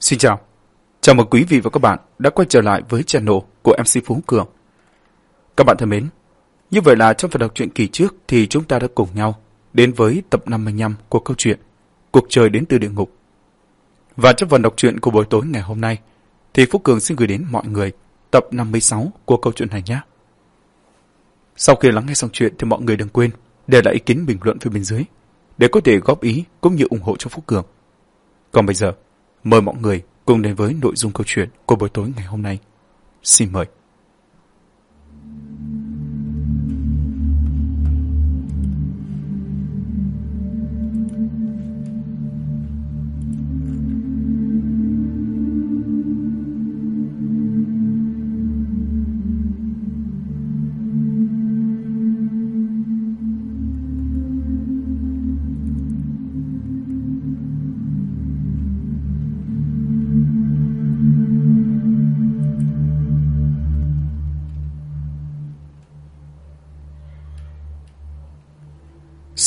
Xin chào. Chào mừng quý vị và các bạn đã quay trở lại với channel của MC Phú Cường. Các bạn thân mến, như vậy là trong phần đọc truyện kỳ trước thì chúng ta đã cùng nhau đến với tập 55 của câu chuyện Cuộc trời đến từ địa ngục. Và trong phần đọc truyện của buổi tối ngày hôm nay thì Phú Cường xin gửi đến mọi người tập 56 của câu chuyện này nhé. Sau khi lắng nghe xong chuyện thì mọi người đừng quên để lại ý kiến bình luận phía bên dưới để có thể góp ý cũng như ủng hộ cho Phú Cường. Còn bây giờ, mời mọi người cùng đến với nội dung câu chuyện của buổi tối ngày hôm nay. Xin mời.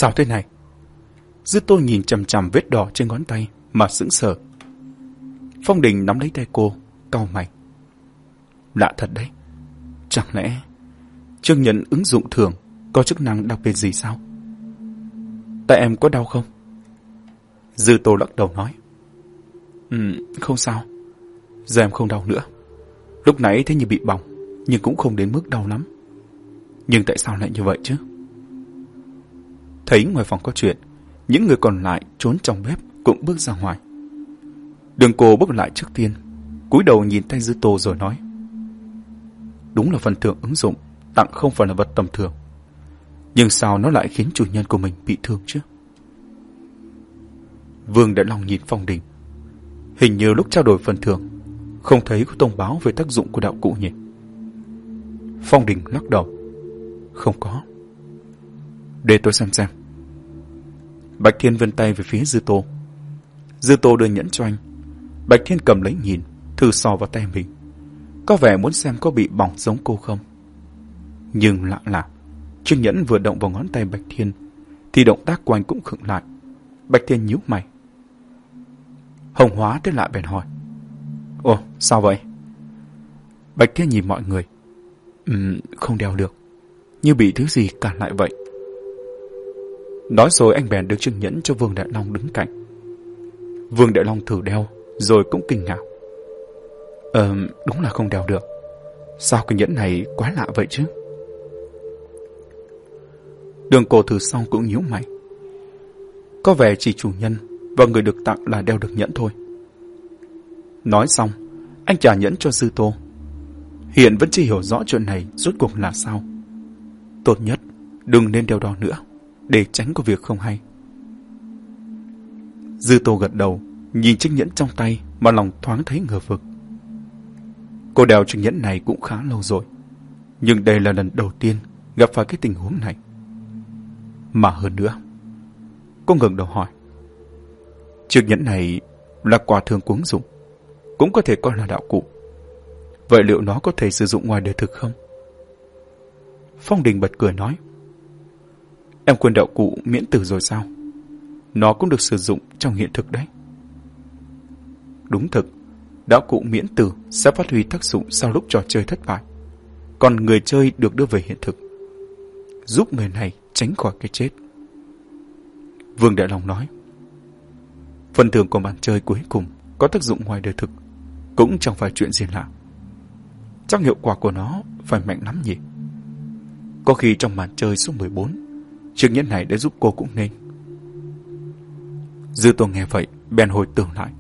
Sao thế này? Dư tô nhìn chằm chằm vết đỏ trên ngón tay mà sững sờ. Phong Đình nắm lấy tay cô, cau mày. Lạ thật đấy. Chẳng lẽ chương nhận ứng dụng thường có chức năng đặc biệt gì sao? Tại em có đau không? Dư tô lắc đầu nói. Ừ, không sao. Giờ em không đau nữa. Lúc nãy thế như bị bỏng, nhưng cũng không đến mức đau lắm. Nhưng tại sao lại như vậy chứ? Thấy ngoài phòng có chuyện, những người còn lại trốn trong bếp cũng bước ra ngoài. Đường cô bước lại trước tiên, cúi đầu nhìn tay dư tô rồi nói. Đúng là phần thưởng ứng dụng, tặng không phải là vật tầm thường. Nhưng sao nó lại khiến chủ nhân của mình bị thương chứ? Vương đã lòng nhìn Phong Đình. Hình như lúc trao đổi phần thưởng, không thấy có thông báo về tác dụng của đạo cụ nhỉ? Phong Đình lắc đầu. Không có. Để tôi xem xem. Bạch Thiên vươn tay về phía Dư Tô. Dư Tô đưa nhẫn cho anh. Bạch Thiên cầm lấy nhìn, thử sò vào tay mình. Có vẻ muốn xem có bị bỏng giống cô không. Nhưng lạ lạ, chiếc nhẫn vừa động vào ngón tay Bạch Thiên, thì động tác của anh cũng khựng lại. Bạch Thiên nhíu mày. Hồng Hóa tới lại bèn hỏi. Ồ, sao vậy? Bạch Thiên nhìn mọi người. Ừm, không đeo được. Như bị thứ gì cản lại vậy. Nói rồi anh bèn đưa chiếc nhẫn cho Vương Đại Long đứng cạnh. Vương Đại Long thử đeo, rồi cũng kinh ngạc. Ờ, đúng là không đeo được. Sao cái nhẫn này quá lạ vậy chứ? Đường cổ thử xong cũng nhíu mày. Có vẻ chỉ chủ nhân và người được tặng là đeo được nhẫn thôi. Nói xong, anh trả nhẫn cho Sư Tô. Hiện vẫn chưa hiểu rõ chuyện này rốt cuộc là sao. Tốt nhất, đừng nên đeo đo nữa để tránh có việc không hay. Dư Tô gật đầu, nhìn chiếc nhẫn trong tay mà lòng thoáng thấy ngờ vực. Cô đeo chiếc nhẫn này cũng khá lâu rồi, nhưng đây là lần đầu tiên gặp phải cái tình huống này. Mà hơn nữa, cô ngừng đầu hỏi. Chiếc nhẫn này là quà thường cuống dụng, cũng có thể coi là đạo cụ. Vậy liệu nó có thể sử dụng ngoài đời thực không? Phong Đình bật cười nói. Em quên đạo cụ miễn tử rồi sao? Nó cũng được sử dụng trong hiện thực đấy. Đúng thực, đạo cụ miễn tử sẽ phát huy tác dụng sau lúc trò chơi thất bại. Còn người chơi được đưa về hiện thực. Giúp người này tránh khỏi cái chết. Vương Đại Long nói. Phần thưởng của màn chơi cuối cùng có tác dụng ngoài đời thực, cũng chẳng phải chuyện gì lạ. Chắc hiệu quả của nó phải mạnh lắm nhỉ? Có khi trong màn chơi số 14 Chiếc nhẫn này đã giúp cô cũng nên. Dư tô nghe vậy, bèn hồi tưởng lại.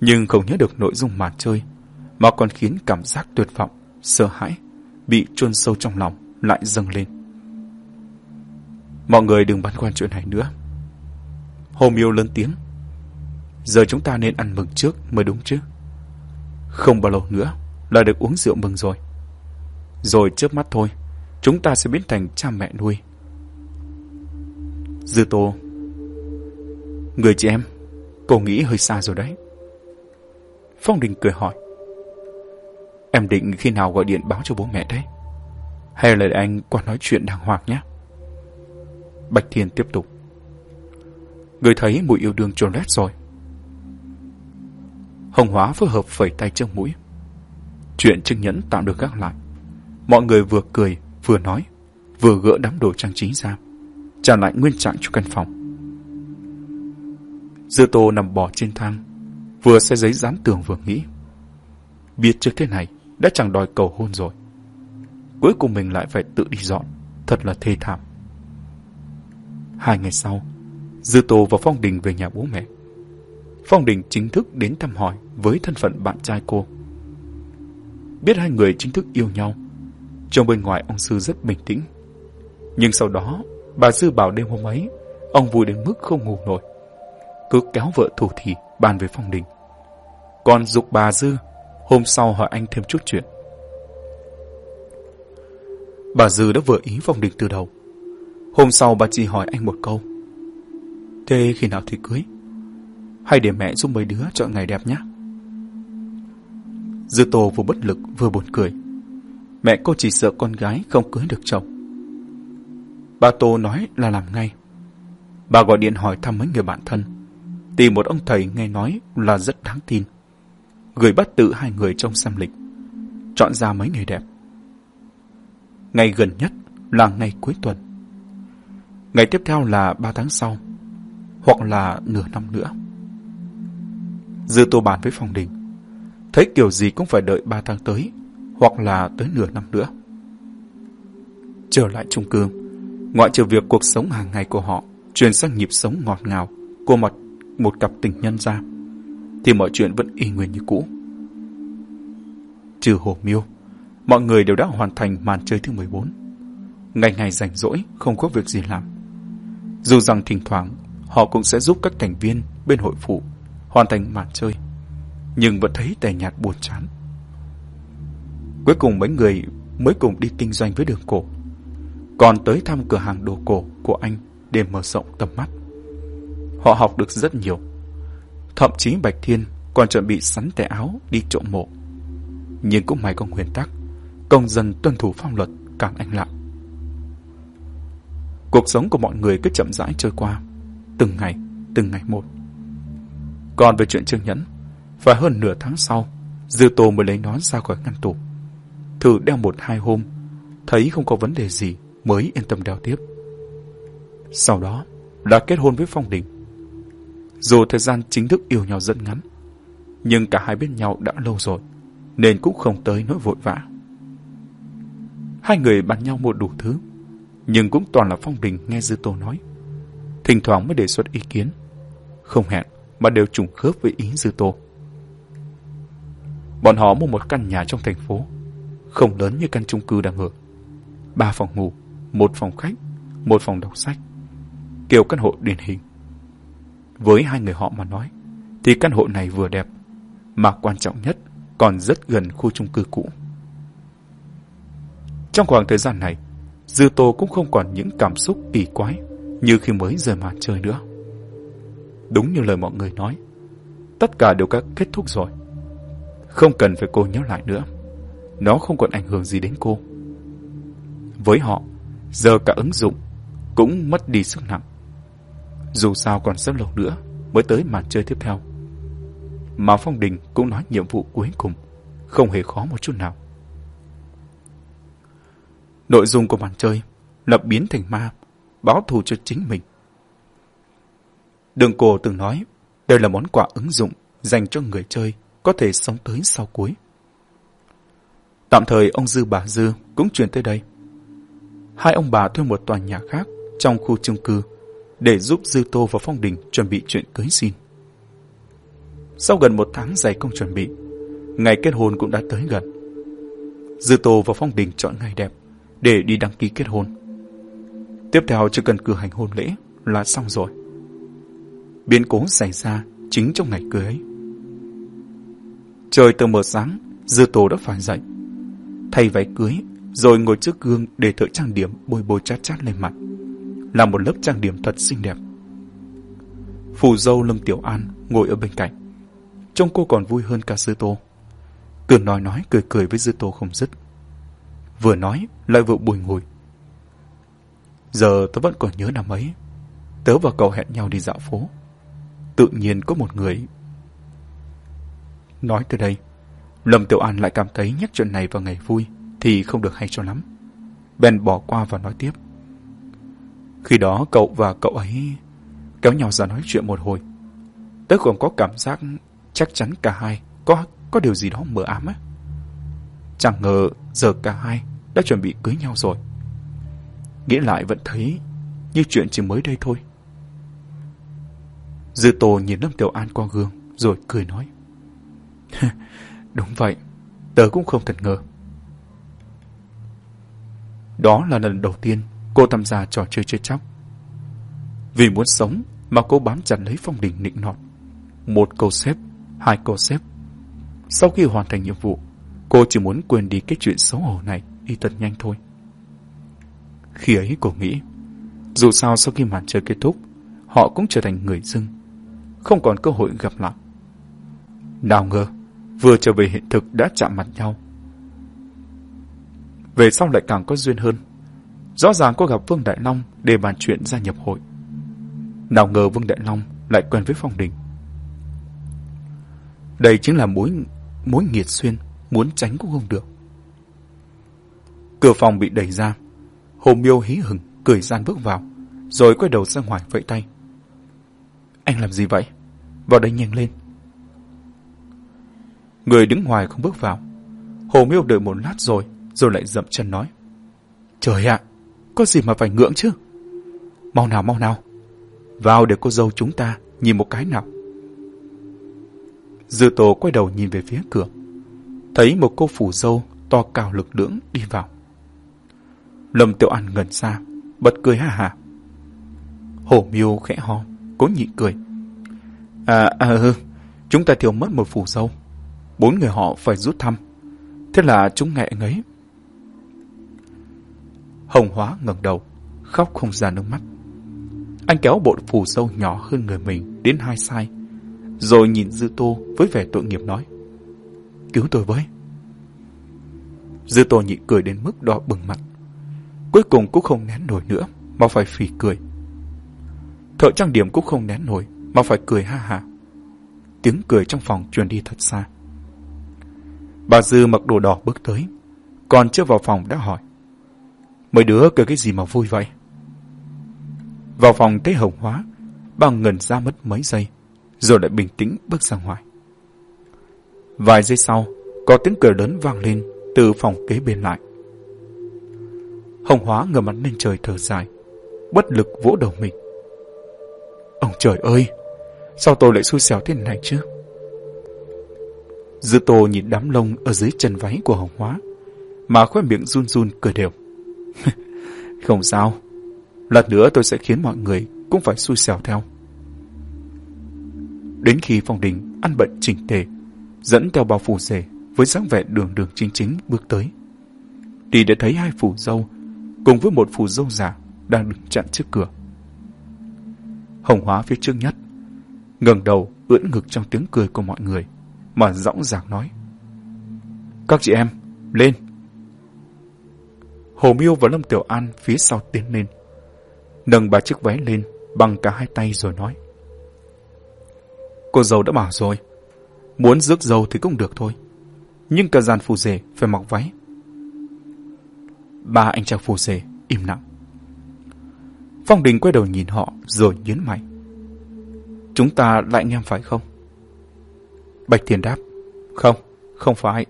Nhưng không nhớ được nội dung màn chơi, mà còn khiến cảm giác tuyệt vọng, sợ hãi, bị chôn sâu trong lòng, lại dâng lên. Mọi người đừng băn khoăn chuyện này nữa. Hồ miêu lớn tiếng. Giờ chúng ta nên ăn mừng trước mới đúng chứ. Không bao lâu nữa là được uống rượu mừng rồi. Rồi trước mắt thôi, chúng ta sẽ biến thành cha mẹ nuôi Dư Tô. Người chị em Cô nghĩ hơi xa rồi đấy. Phong Đình cười hỏi. Em định khi nào gọi điện báo cho bố mẹ đấy Hay là anh qua nói chuyện đàng hoàng nhé? Bạch Thiên tiếp tục. Người thấy mùi yêu đương trồn lét rồi. Hồng Hóa phối hợp phẩy tay trước mũi. Chuyện Trương Nhẫn tạm được gác lại. Mọi người vừa cười, vừa nói, vừa gỡ đám đồ trang trí ra, trả lại nguyên trạng cho căn phòng. Dư Tô nằm bò trên thang, vừa xe giấy dán tường vừa nghĩ. Biết trước thế này, đã chẳng đòi cầu hôn rồi. Cuối cùng mình lại phải tự đi dọn, thật là thê thảm. Hai ngày sau, Dư Tô và Phong Đình về nhà bố mẹ. Phong Đình chính thức đến thăm hỏi với thân phận bạn trai cô. Biết hai người chính thức yêu nhau, trong bên ngoài ông Sư rất bình tĩnh. Nhưng sau đó, bà Dư bảo đêm hôm ấy, ông vui đến mức không ngủ nổi. Cứ kéo vợ thủ thì bàn về Phong Đình. Còn dục bà Dư, hôm sau hỏi anh thêm chút chuyện. Bà Dư đã vừa ý Phong Đình từ đầu. Hôm sau bà chỉ hỏi anh một câu. Thế khi nào thì cưới? Hay để mẹ giúp mấy đứa chọn ngày đẹp nhé? Dư Tô vừa bất lực vừa buồn cười. Mẹ cô chỉ sợ con gái không cưới được chồng. Bà Tô nói là làm ngay. Bà gọi điện hỏi thăm mấy người bạn thân. Tìm một ông thầy nghe nói là rất đáng tin. Gửi bắt tự hai người trong xem lịch. Chọn ra mấy ngày đẹp. Ngày gần nhất là ngày cuối tuần. Ngày tiếp theo là ba tháng sau. Hoặc là nửa năm nữa. Dư tô bàn với phòng đình. Thấy kiểu gì cũng phải đợi ba tháng tới, hoặc là tới nửa năm nữa. Trở lại trung cương ngoại trừ việc cuộc sống hàng ngày của họ chuyển sang nhịp sống ngọt ngào của một, một cặp tình nhân ra, thì mọi chuyện vẫn y nguyên như cũ. Trừ hồ miêu, mọi người đều đã hoàn thành màn chơi thứ 14. Ngày ngày rảnh rỗi, không có việc gì làm. Dù rằng thỉnh thoảng họ cũng sẽ giúp các thành viên bên hội phụ hoàn thành màn chơi, nhưng vẫn thấy tẻ nhạt buồn chán. Cuối cùng mấy người mới cùng đi kinh doanh với đường cổ. Còn tới thăm cửa hàng đồ cổ của anh để mở rộng tầm mắt. Họ học được rất nhiều. Thậm chí Bạch Thiên còn chuẩn bị sắn tẻ áo đi trộm mộ. Nhưng cũng may có nguyên tắc, công dân tuân thủ pháp luật càng anh lặng. Cuộc sống của mọi người cứ chậm rãi trôi qua, từng ngày, từng ngày một. Còn về chuyện Trương Nhẫn, phải hơn nửa tháng sau, Dư Tô mới lấy nón ra khỏi ngăn tủ thử đeo một hai hôm, thấy không có vấn đề gì mới yên tâm đeo tiếp. Sau đó đã kết hôn với Phong Đình. Dù thời gian chính thức yêu nhau rất ngắn, nhưng cả hai biết nhau đã lâu rồi, nên cũng không tới nỗi vội vã. Hai người bàn nhau một đủ thứ, nhưng cũng toàn là Phong Đình nghe Dư Tô nói. Thỉnh thoảng mới đề xuất ý kiến, không hẹn mà đều trùng khớp với ý Dư Tô. Bọn họ mua một căn nhà trong thành phố, không lớn như căn chung cư đang ở. Ba phòng ngủ, một phòng khách, một phòng đọc sách. Kiểu căn hộ điển hình. Với hai người họ mà nói, thì căn hộ này vừa đẹp, mà quan trọng nhất còn rất gần khu chung cư cũ. Trong khoảng thời gian này, Dư Tô cũng không còn những cảm xúc kỳ quái như khi mới rời màn chơi nữa. Đúng như lời mọi người nói, tất cả đều đã kết thúc rồi. Không cần phải cô nhớ lại nữa nó không còn ảnh hưởng gì đến cô. Với họ, giờ cả ứng dụng cũng mất đi sức nặng. Dù sao còn rất lâu nữa mới tới màn chơi tiếp theo. Mà Phong Đình cũng nói nhiệm vụ cuối cùng, không hề khó một chút nào. Nội dung của màn chơi là biến thành ma, báo thù cho chính mình. Đường cổ từng nói, đây là món quà ứng dụng dành cho người chơi có thể sống tới sau cuối. Tạm thời ông Dư bà Dư cũng chuyển tới đây. Hai ông bà thuê một tòa nhà khác trong khu chung cư để giúp Dư Tô và Phong Đình chuẩn bị chuyện cưới xin. Sau gần một tháng dày công chuẩn bị, ngày kết hôn cũng đã tới gần. Dư Tô và Phong Đình chọn ngày đẹp để đi đăng ký kết hôn. Tiếp theo chỉ cần cử hành hôn lễ là xong rồi. Biến cố xảy ra chính trong ngày cưới ấy. Trời từ mờ sáng, Dư Tô đã phải dậy thay váy cưới, rồi ngồi trước gương để thợ trang điểm bôi bôi chát chát lên mặt. Là một lớp trang điểm thật xinh đẹp. Phù dâu Lâm Tiểu An ngồi ở bên cạnh. Trông cô còn vui hơn cả Dư Tô. Cứ nói nói cười cười với Dư Tô không dứt. Vừa nói lại vừa bùi ngùi. Giờ tớ vẫn còn nhớ năm ấy. Tớ và cậu hẹn nhau đi dạo phố. Tự nhiên có một người... Nói từ đây, Lâm Tiểu An lại cảm thấy nhắc chuyện này vào ngày vui thì không được hay cho lắm. Ben bỏ qua và nói tiếp. Khi đó cậu và cậu ấy kéo nhau ra nói chuyện một hồi. Tớ còn có cảm giác chắc chắn cả hai có có điều gì đó mờ ám á. Chẳng ngờ giờ cả hai đã chuẩn bị cưới nhau rồi. Nghĩ lại vẫn thấy như chuyện chỉ mới đây thôi. Dư Tô nhìn Lâm Tiểu An qua gương rồi cười nói. Đúng vậy, tớ cũng không thật ngờ. Đó là lần đầu tiên cô tham gia trò chơi chơi chóc. Vì muốn sống mà cô bám chặt lấy phong đỉnh nịnh nọt. Một câu xếp, hai câu xếp. Sau khi hoàn thành nhiệm vụ, cô chỉ muốn quên đi cái chuyện xấu hổ này đi thật nhanh thôi. Khi ấy cô nghĩ, dù sao sau khi màn chơi kết thúc, họ cũng trở thành người dưng, không còn cơ hội gặp lại. Nào ngờ, vừa trở về hiện thực đã chạm mặt nhau. Về sau lại càng có duyên hơn. Rõ ràng cô gặp Vương Đại Long để bàn chuyện gia nhập hội. Nào ngờ Vương Đại Long lại quen với Phong Đình. Đây chính là mối mối nghiệt xuyên, muốn tránh cũng không được. Cửa phòng bị đẩy ra. Hồ Miêu hí hửng, cười gian bước vào, rồi quay đầu ra ngoài vẫy tay. Anh làm gì vậy? Vào đây nhanh lên. Người đứng ngoài không bước vào. Hồ Miêu đợi một lát rồi, rồi lại dậm chân nói. Trời ạ, có gì mà phải ngưỡng chứ? Mau nào, mau nào. Vào để cô dâu chúng ta nhìn một cái nào. Dư Tô quay đầu nhìn về phía cửa. Thấy một cô phủ dâu to cao lực lưỡng đi vào. Lâm Tiểu An ngẩn ra, bật cười ha hà. Hổ miêu khẽ ho, cố nhịn cười. À, à ừ, chúng ta thiếu mất một phủ dâu. Bốn người họ phải rút thăm. Thế là chúng ngại ngấy. Hồng Hóa ngẩng đầu, khóc không ra nước mắt. Anh kéo bộ phù sâu nhỏ hơn người mình đến hai sai, rồi nhìn Dư Tô với vẻ tội nghiệp nói. Cứu tôi với. Dư Tô nhị cười đến mức đỏ bừng mặt. Cuối cùng cũng không nén nổi nữa, mà phải phì cười. Thợ trang điểm cũng không nén nổi, mà phải cười ha ha. Tiếng cười trong phòng truyền đi thật xa. Bà Dư mặc đồ đỏ bước tới, còn chưa vào phòng đã hỏi. Mấy đứa cười cái gì mà vui vậy? Vào phòng thấy hồng hóa, bà ngẩn ra mất mấy giây, rồi lại bình tĩnh bước ra ngoài. Vài giây sau, có tiếng cười lớn vang lên từ phòng kế bên lại. Hồng Hóa ngửa mặt lên trời thở dài, bất lực vỗ đầu mình. Ông trời ơi, sao tôi lại xui xẻo thế này chứ? Dư Tô nhìn đám lông ở dưới chân váy của Hồng Hóa, mà khoe miệng run run cười đều. Không sao, lần nữa tôi sẽ khiến mọi người cũng phải xui xẻo theo. Đến khi Phong Đình ăn bận chỉnh tề, dẫn theo bao phù rể với dáng vẻ đường đường chính chính bước tới. Thì đã thấy hai phù dâu cùng với một phù dâu giả đang đứng chặn trước cửa. Hồng Hóa phía trước nhất, ngẩng đầu ưỡn ngực trong tiếng cười của mọi người, mà dõng dạc nói. Các chị em, lên! Hồ Miêu và Lâm Tiểu An phía sau tiến lên, nâng ba chiếc váy lên bằng cả hai tay rồi nói. Cô dâu đã bảo rồi, muốn rước dâu thì cũng được thôi, nhưng cả dàn phù rể phải mặc váy. Ba anh chàng phù rể im lặng. Phong Đình quay đầu nhìn họ rồi nhấn mày. Chúng ta lại nghe phải không? Bạch Thiền đáp. Không, không phải.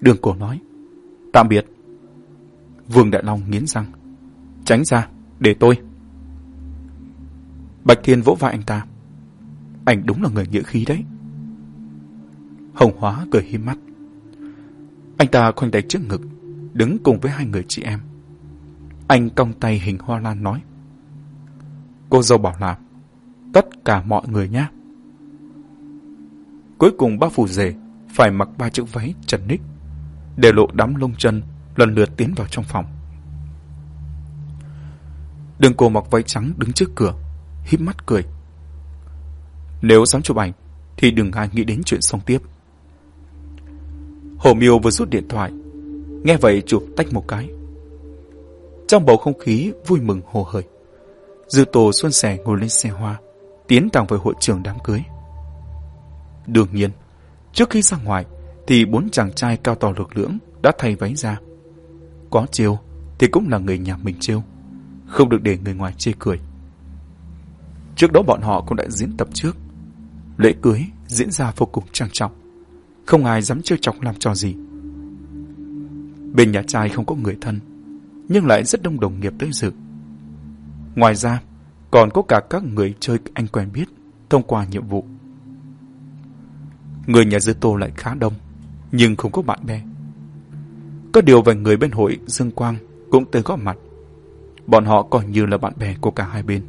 Đường cổ nói. Tạm biệt. Vương Đại Long nghiến răng. Tránh ra, để tôi. Bạch Thiên vỗ vai anh ta. Anh đúng là người nghĩa khí đấy. Hồng Hóa cười hiếm mắt. Anh ta khoanh tay trước ngực, đứng cùng với hai người chị em. Anh cong tay hình hoa lan nói. Cô dâu bảo là tất cả mọi người nhé. Cuối cùng ba phù rể phải mặc ba chiếc váy trần ních, để lộ đám lông chân lần lượt tiến vào trong phòng. Đường cô mặc váy trắng đứng trước cửa, híp mắt cười. Nếu dám chụp ảnh, thì đừng ai nghĩ đến chuyện xong tiếp. Hồ Miêu vừa rút điện thoại, nghe vậy chụp tách một cái. Trong bầu không khí vui mừng hồ hởi, Dư Tô xuân sẻ ngồi lên xe hoa, tiến thẳng về hội trường đám cưới. Đương nhiên, Trước khi ra ngoài, thì bốn chàng trai cao to lực lưỡng đã thay váy ra. Có chiêu thì cũng là người nhà mình chiêu, không được để người ngoài chê cười. Trước đó bọn họ cũng đã diễn tập trước. Lễ cưới diễn ra vô cùng trang trọng, không ai dám trêu chọc làm trò gì. Bên nhà trai không có người thân, nhưng lại rất đông đồng nghiệp tới dự. Ngoài ra, còn có cả các người chơi anh quen biết thông qua nhiệm vụ. Người nhà Dư Tô lại khá đông, nhưng không có bạn bè. Có điều vài người bên hội Dương Quang cũng tới góp mặt. Bọn họ coi như là bạn bè của cả hai bên.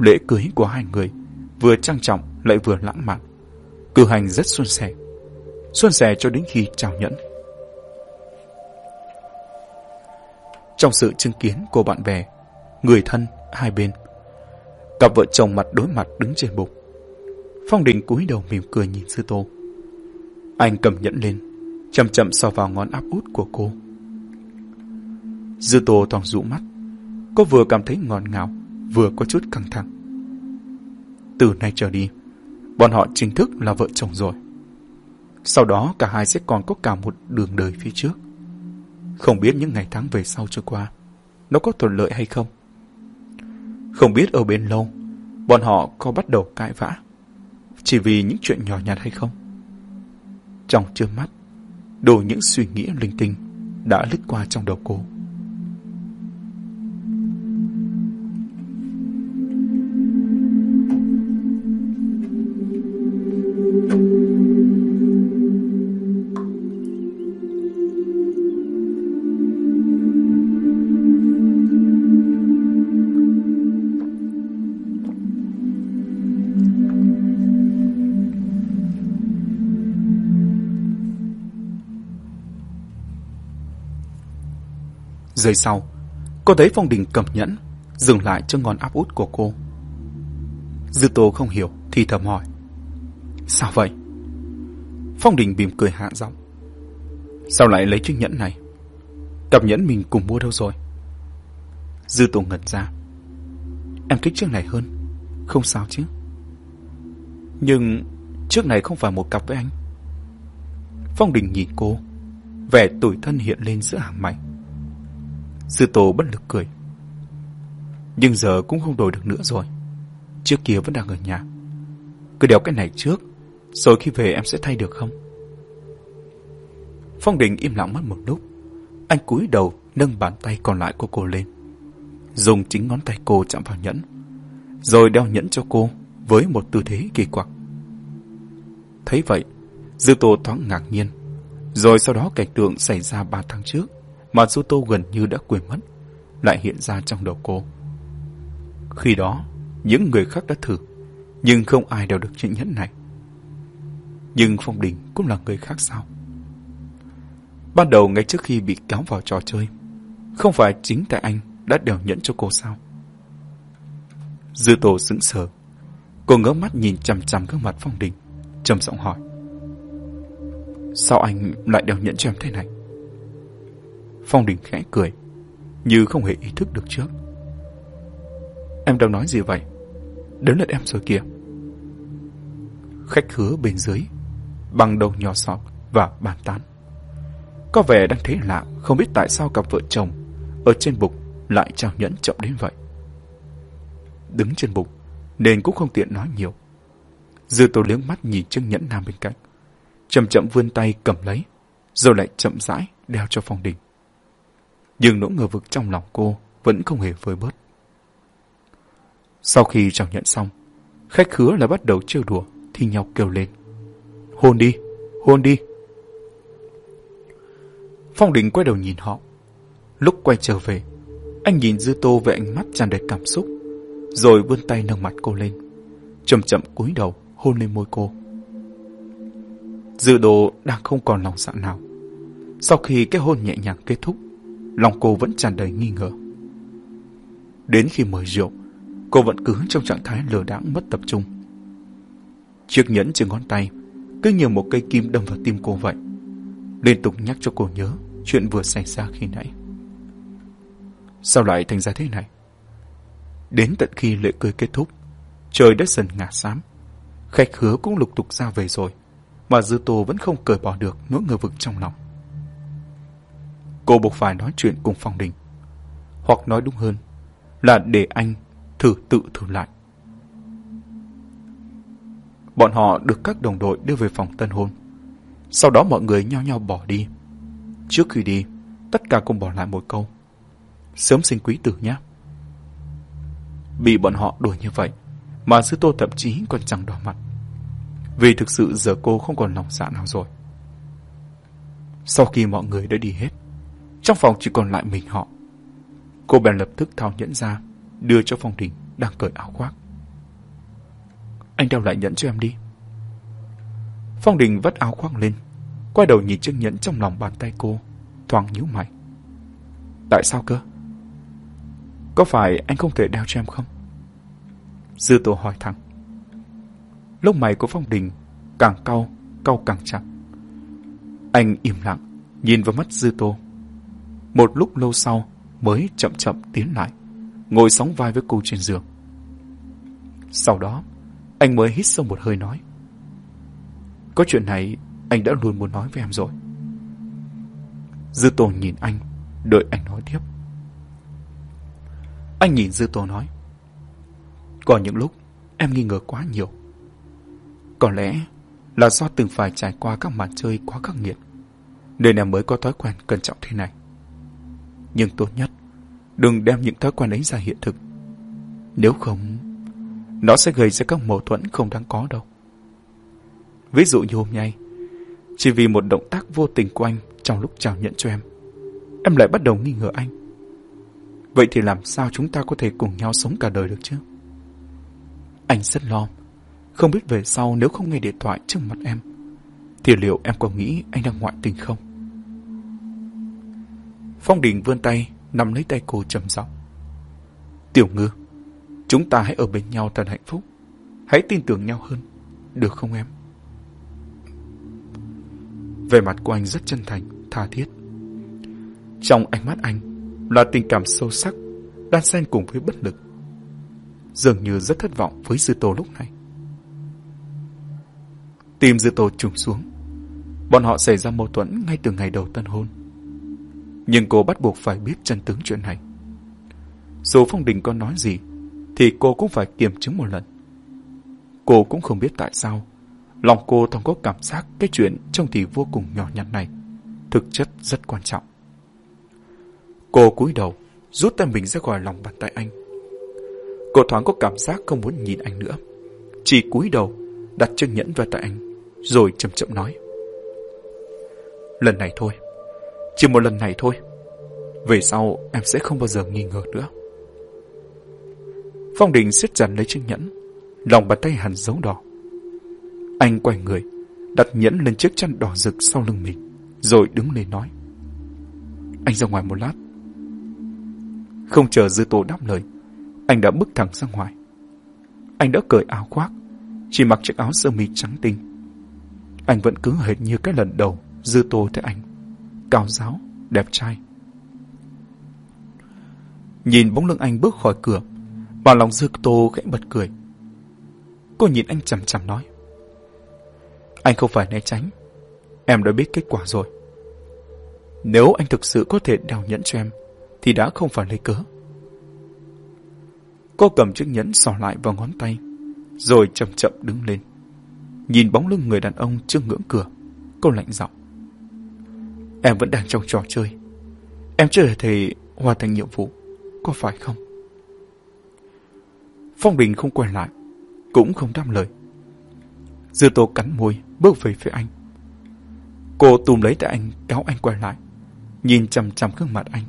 Lễ cưới của hai người vừa trang trọng lại vừa lãng mạn. Cử hành rất xuân sẻ. Xuân sẻ cho đến khi chào nhẫn. Trong sự chứng kiến của bạn bè, người thân hai bên, cặp vợ chồng mặt đối mặt đứng trên bục. Phong Đình cúi đầu mỉm cười nhìn Sư Tô. Anh cầm nhẫn lên, chậm chậm so vào ngón áp út của cô. Dư Tô toàn dụ mắt, cô vừa cảm thấy ngọt ngào, vừa có chút căng thẳng. Từ nay trở đi, bọn họ chính thức là vợ chồng rồi. Sau đó cả hai sẽ còn có cả một đường đời phía trước. Không biết những ngày tháng về sau trôi qua, nó có thuận lợi hay không? Không biết ở bên lâu, bọn họ có bắt đầu cãi vã, chỉ vì những chuyện nhỏ nhặt hay không? Trong trước mắt, đổ những suy nghĩ linh tinh đã lướt qua trong đầu cô. Giây sau, cô thấy Phong Đình cầm nhẫn, dừng lại trước ngón áp út của cô. Dư Tô không hiểu, thì thầm hỏi. Sao vậy? Phong Đình bìm cười hạ giọng. Sao lại lấy chiếc nhẫn này? Cặp nhẫn mình cùng mua đâu rồi? Dư Tô ngẩn ra. Em thích chiếc này hơn. Không sao chứ. Nhưng chiếc này không phải một cặp với anh. Phong Đình nhìn cô, vẻ tủi thân hiện lên giữa hàng mày. Sư Tô bất lực cười. Nhưng giờ cũng không đổi được nữa rồi. Trước kia vẫn đang ở nhà. Cứ đeo cái này trước, rồi khi về em sẽ thay được không? Phong Đình im lặng mất một lúc. Anh cúi đầu nâng bàn tay còn lại của cô lên. Dùng chính ngón tay cô chạm vào nhẫn. Rồi đeo nhẫn cho cô với một tư thế kỳ quặc. Thấy vậy, Dư Tô thoáng ngạc nhiên. Rồi sau đó cảnh tượng xảy ra ba tháng trước mà Zuto gần như đã quên mất, lại hiện ra trong đầu cô. Khi đó, những người khác đã thử, nhưng không ai đeo được chiếc nhẫn này. Nhưng Phong Đình cũng là người khác sao? Ban đầu ngay trước khi bị kéo vào trò chơi, không phải chính tại anh đã đeo nhẫn cho cô sao? Dư tổ sững sờ, cô ngỡ mắt nhìn chằm chằm gương mặt Phong Đình, trầm giọng hỏi. Sao anh lại đeo nhẫn cho em thế này? Phong Đình khẽ cười, như không hề ý thức được trước. Em đang nói gì vậy? Đến lượt em rồi kìa. Khách khứa bên dưới, bằng đầu nhỏ sọt và bàn tán. Có vẻ đang thấy lạ, không biết tại sao cặp vợ chồng ở trên bục lại trao nhẫn chậm đến vậy. Đứng trên bục, nên cũng không tiện nói nhiều. Dư tô liếng mắt nhìn chiếc nhẫn nam bên cạnh, chậm chậm vươn tay cầm lấy, rồi lại chậm rãi đeo cho Phong Đình nhưng nỗi ngờ vực trong lòng cô vẫn không hề vơi bớt. Sau khi chào nhận xong, khách khứa lại bắt đầu trêu đùa, thi nhau kêu lên. Hôn đi, hôn đi. Phong Đình quay đầu nhìn họ. Lúc quay trở về, anh nhìn Dư Tô với ánh mắt tràn đầy cảm xúc, rồi vươn tay nâng mặt cô lên, chậm chậm cúi đầu hôn lên môi cô. Dư Đồ đang không còn lòng dạ nào. Sau khi cái hôn nhẹ nhàng kết thúc, lòng cô vẫn tràn đầy nghi ngờ. Đến khi mời rượu, cô vẫn cứ trong trạng thái lờ đãng mất tập trung. Chiếc nhẫn trên ngón tay cứ như một cây kim đâm vào tim cô vậy. Liên tục nhắc cho cô nhớ chuyện vừa xảy ra khi nãy. Sao lại thành ra thế này? Đến tận khi lễ cưới kết thúc, trời đã dần ngả xám. Khách hứa cũng lục tục ra về rồi, mà Dư Tô vẫn không cởi bỏ được nỗi ngờ vực trong lòng. Cô buộc phải nói chuyện cùng Phong Đình. Hoặc nói đúng hơn là để anh thử tự thử lại. Bọn họ được các đồng đội đưa về phòng tân hôn. Sau đó mọi người nhau nhau bỏ đi. Trước khi đi, tất cả cùng bỏ lại một câu. Sớm sinh quý tử nhé. Bị bọn họ đuổi như vậy, mà sư tô thậm chí còn chẳng đỏ mặt. Vì thực sự giờ cô không còn lòng dạ nào rồi. Sau khi mọi người đã đi hết, trong phòng chỉ còn lại mình họ. Cô bèn lập tức thao nhẫn ra, đưa cho Phong Đình đang cởi áo khoác. Anh đeo lại nhẫn cho em đi. Phong Đình vắt áo khoác lên, quay đầu nhìn chiếc nhẫn trong lòng bàn tay cô, thoáng nhíu mày. Tại sao cơ? Có phải anh không thể đeo cho em không? Dư Tô hỏi thẳng. lúc mày của Phong Đình càng cau, cau càng chặt. Anh im lặng, nhìn vào mắt Dư Tô. Một lúc lâu sau mới chậm chậm tiến lại, ngồi sóng vai với cô trên giường. Sau đó, anh mới hít sâu một hơi nói. Có chuyện này anh đã luôn muốn nói với em rồi. Dư Tô nhìn anh, đợi anh nói tiếp. Anh nhìn Dư Tô nói. Có những lúc em nghi ngờ quá nhiều. Có lẽ là do từng phải trải qua các màn chơi quá khắc nghiệt, nên em mới có thói quen cẩn trọng thế này. Nhưng tốt nhất, đừng đem những thói quen ấy ra hiện thực. Nếu không, nó sẽ gây ra các mâu thuẫn không đáng có đâu. Ví dụ như hôm nay, chỉ vì một động tác vô tình của anh trong lúc chào nhận cho em, em lại bắt đầu nghi ngờ anh. Vậy thì làm sao chúng ta có thể cùng nhau sống cả đời được chứ? Anh rất lo, không biết về sau nếu không nghe điện thoại trước mặt em, thì liệu em có nghĩ anh đang ngoại tình không? Phong Đình vươn tay, nắm lấy tay cô trầm giọng. Tiểu ngư, chúng ta hãy ở bên nhau thật hạnh phúc. Hãy tin tưởng nhau hơn, được không em? Về mặt của anh rất chân thành, tha thiết. Trong ánh mắt anh là tình cảm sâu sắc, đan xen cùng với bất lực. Dường như rất thất vọng với Dư Tô lúc này. Tim Dư Tô trùng xuống. Bọn họ xảy ra mâu thuẫn ngay từ ngày đầu tân hôn. Nhưng cô bắt buộc phải biết chân tướng chuyện này. Dù Phong Đình có nói gì, thì cô cũng phải kiểm chứng một lần. Cô cũng không biết tại sao, lòng cô thông có cảm giác cái chuyện trông thì vô cùng nhỏ nhặt này, thực chất rất quan trọng. Cô cúi đầu, rút tay mình ra khỏi lòng bàn tay anh. Cô thoáng có cảm giác không muốn nhìn anh nữa. Chỉ cúi đầu, đặt chân nhẫn vào tay anh, rồi chậm chậm nói. Lần này thôi, chỉ một lần này thôi. Về sau em sẽ không bao giờ nghi ngờ nữa. Phong Đình siết chặt lấy chiếc nhẫn, lòng bàn tay hẳn dấu đỏ. Anh quay người, đặt nhẫn lên chiếc chăn đỏ rực sau lưng mình, rồi đứng lên nói. Anh ra ngoài một lát. Không chờ Dư Tô đáp lời, anh đã bước thẳng ra ngoài. Anh đã cởi áo khoác, chỉ mặc chiếc áo sơ mi trắng tinh. Anh vẫn cứ hệt như cái lần đầu Dư Tô thấy anh cao giáo, đẹp trai. Nhìn bóng lưng anh bước khỏi cửa, bà lòng dư tô khẽ bật cười. Cô nhìn anh chằm chằm nói. Anh không phải né tránh, em đã biết kết quả rồi. Nếu anh thực sự có thể đào nhẫn cho em, thì đã không phải lấy cớ. Cô cầm chiếc nhẫn sò lại vào ngón tay, rồi chậm chậm đứng lên. Nhìn bóng lưng người đàn ông trước ngưỡng cửa, cô lạnh giọng. Em vẫn đang trong trò chơi. Em chưa thể hoàn thành nhiệm vụ, có phải không? Phong Đình không quay lại, cũng không đáp lời. Dư Tô cắn môi, bước về phía anh. Cô tùm lấy tay anh, kéo anh quay lại, nhìn chằm chằm gương mặt anh.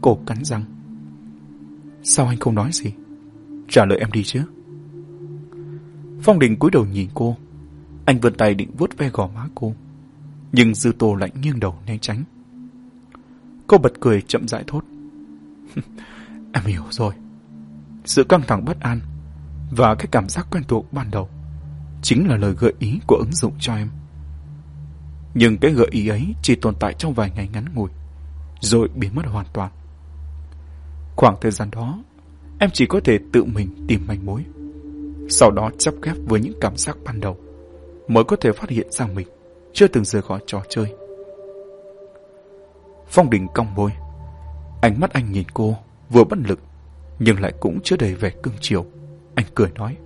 Cô cắn răng. Sao anh không nói gì? Trả lời em đi chứ. Phong Đình cúi đầu nhìn cô. Anh vươn tay định vuốt ve gò má cô nhưng dư tô lại nghiêng đầu né tránh. Cô bật cười chậm rãi thốt. em hiểu rồi. Sự căng thẳng bất an và cái cảm giác quen thuộc ban đầu chính là lời gợi ý của ứng dụng cho em. Nhưng cái gợi ý ấy chỉ tồn tại trong vài ngày ngắn ngủi, rồi biến mất hoàn toàn. Khoảng thời gian đó, em chỉ có thể tự mình tìm manh mối. sau đó chắp ghép với những cảm giác ban đầu, mới có thể phát hiện ra mình chưa từng rời khỏi trò chơi. Phong Đình cong môi, ánh mắt anh nhìn cô vừa bất lực nhưng lại cũng chưa đầy vẻ cưng chiều. Anh cười nói,